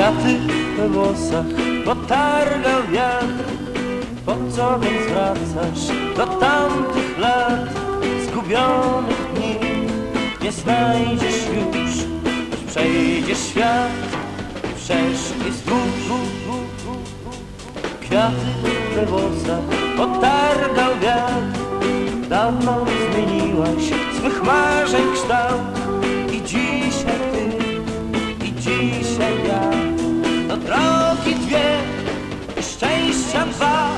Kwiaty we włosach potargał wiatr Po co więc wracasz do tamtych lat Zgubionych dni? Nie znajdziesz już Choć przejdzie świat i przeszli wzdłuż Kwiaty we włosach potargał wiatr Dawno zmieniłaś swych marzeń kształt dwie i szczęścia dwa.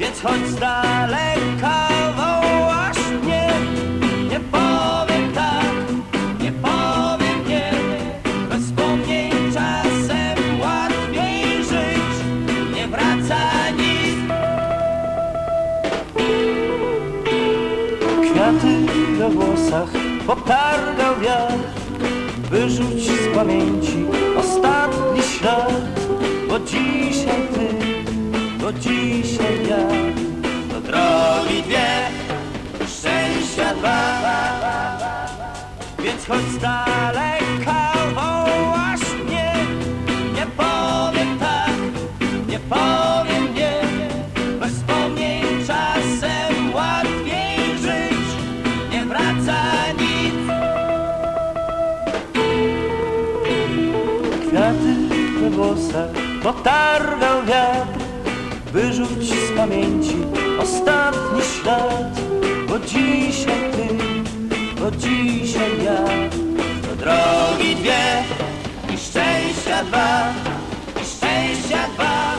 Więc chodź z daleka wołasz mnie. Nie powiem tak, nie powiem nie. Bez wspomnień czasem łatwiej żyć. Nie wraca nic. Kwiaty we włosach potargał wiatr Wyrzuć z pamięci bo dzisiaj ja drogi dwie, szczęścia dwa. Więc chodź z daleka, wołasz mnie. Nie powiem tak, nie powiem nie. Bez wspomnień czasem łatwiej żyć. Nie wraca nic. Kwiaty we włosach potargał wiatr Wyrzuć z pamięci ostatni ślad Bo dzisiaj ty, bo dzisiaj ja. To drogi dwie i szczęścia dwa I szczęścia dwa